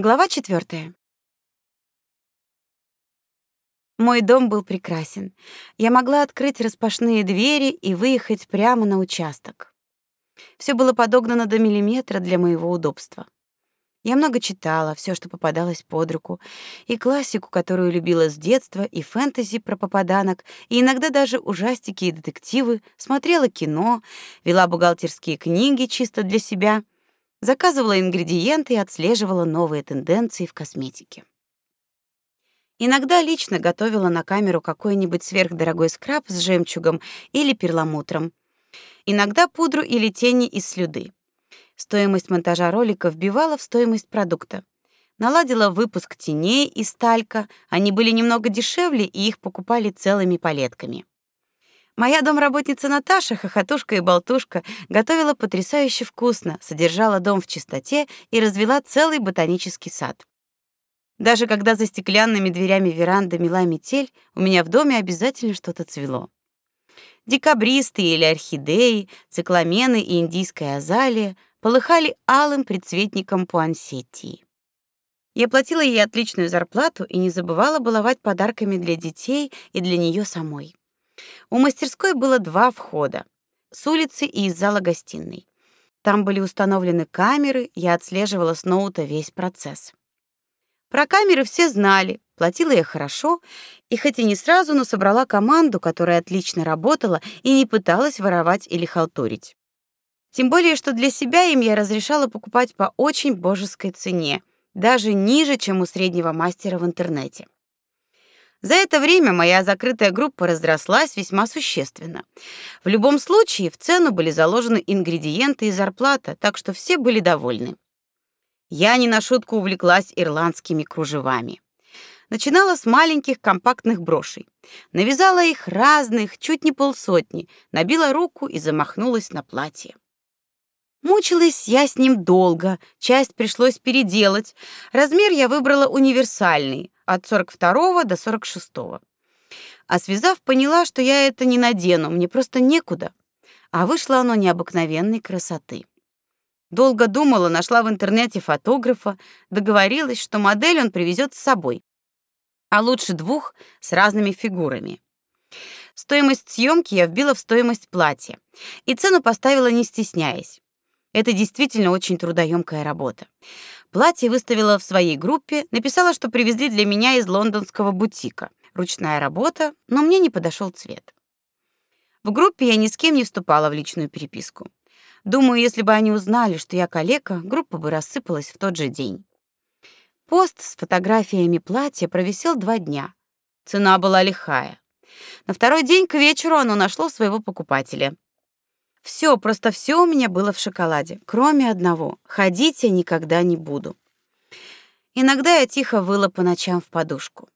Глава четвертая. Мой дом был прекрасен. Я могла открыть распашные двери и выехать прямо на участок. Все было подогнано до миллиметра для моего удобства. Я много читала, все, что попадалось под руку, и классику, которую любила с детства, и фэнтези про попаданок, и иногда даже ужастики и детективы, смотрела кино, вела бухгалтерские книги чисто для себя — заказывала ингредиенты и отслеживала новые тенденции в косметике. Иногда лично готовила на камеру какой-нибудь сверхдорогой скраб с жемчугом или перламутром. Иногда пудру или тени из слюды. Стоимость монтажа ролика вбивала в стоимость продукта. Наладила выпуск теней из талька, они были немного дешевле, и их покупали целыми палетками. Моя домработница Наташа, хохотушка и болтушка, готовила потрясающе вкусно, содержала дом в чистоте и развела целый ботанический сад. Даже когда за стеклянными дверями веранды мела метель, у меня в доме обязательно что-то цвело. Декабристы или орхидеи, цикламены и индийская азалия полыхали алым предцветником пуансеттии. Я платила ей отличную зарплату и не забывала баловать подарками для детей и для нее самой. У мастерской было два входа: с улицы и из зала гостиной. Там были установлены камеры, я отслеживала с ноута весь процесс. Про камеры все знали, платила я хорошо, и хоть и не сразу, но собрала команду, которая отлично работала и не пыталась воровать или халтурить. Тем более, что для себя им я разрешала покупать по очень божеской цене, даже ниже, чем у среднего мастера в интернете. За это время моя закрытая группа разрослась весьма существенно. В любом случае, в цену были заложены ингредиенты и зарплата, так что все были довольны. Я не на шутку увлеклась ирландскими кружевами. Начинала с маленьких компактных брошей. Навязала их разных, чуть не полсотни, набила руку и замахнулась на платье. Мучилась я с ним долго, часть пришлось переделать. Размер я выбрала универсальный, от 42 до 46. А связав, поняла, что я это не надену, мне просто некуда. А вышло оно необыкновенной красоты. Долго думала, нашла в интернете фотографа, договорилась, что модель он привезет с собой. А лучше двух с разными фигурами. Стоимость съемки я вбила в стоимость платья, и цену поставила не стесняясь. Это действительно очень трудоемкая работа. Платье выставила в своей группе, написала, что привезли для меня из лондонского бутика. Ручная работа, но мне не подошел цвет. В группе я ни с кем не вступала в личную переписку. Думаю, если бы они узнали, что я калека, группа бы рассыпалась в тот же день. Пост с фотографиями платья провисел два дня. Цена была лихая. На второй день к вечеру оно нашло своего покупателя. Все, просто все у меня было в шоколаде, кроме одного. Ходить я никогда не буду. Иногда я тихо выла по ночам в подушку.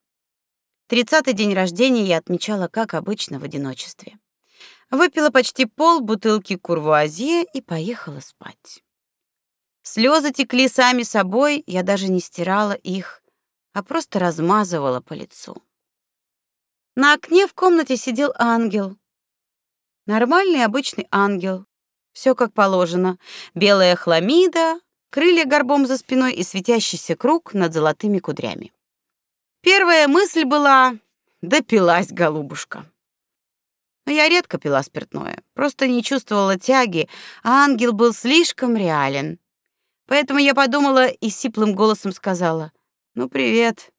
Тридцатый день рождения я отмечала, как обычно, в одиночестве. Выпила почти пол бутылки курвуазье и поехала спать. Слезы текли сами собой, я даже не стирала их, а просто размазывала по лицу. На окне в комнате сидел ангел, Нормальный обычный ангел. Все как положено. Белая хламида, крылья горбом за спиной и светящийся круг над золотыми кудрями. Первая мысль была: допилась голубушка. Но я редко пила спиртное, просто не чувствовала тяги, а ангел был слишком реален. Поэтому я подумала и сиплым голосом сказала: "Ну привет.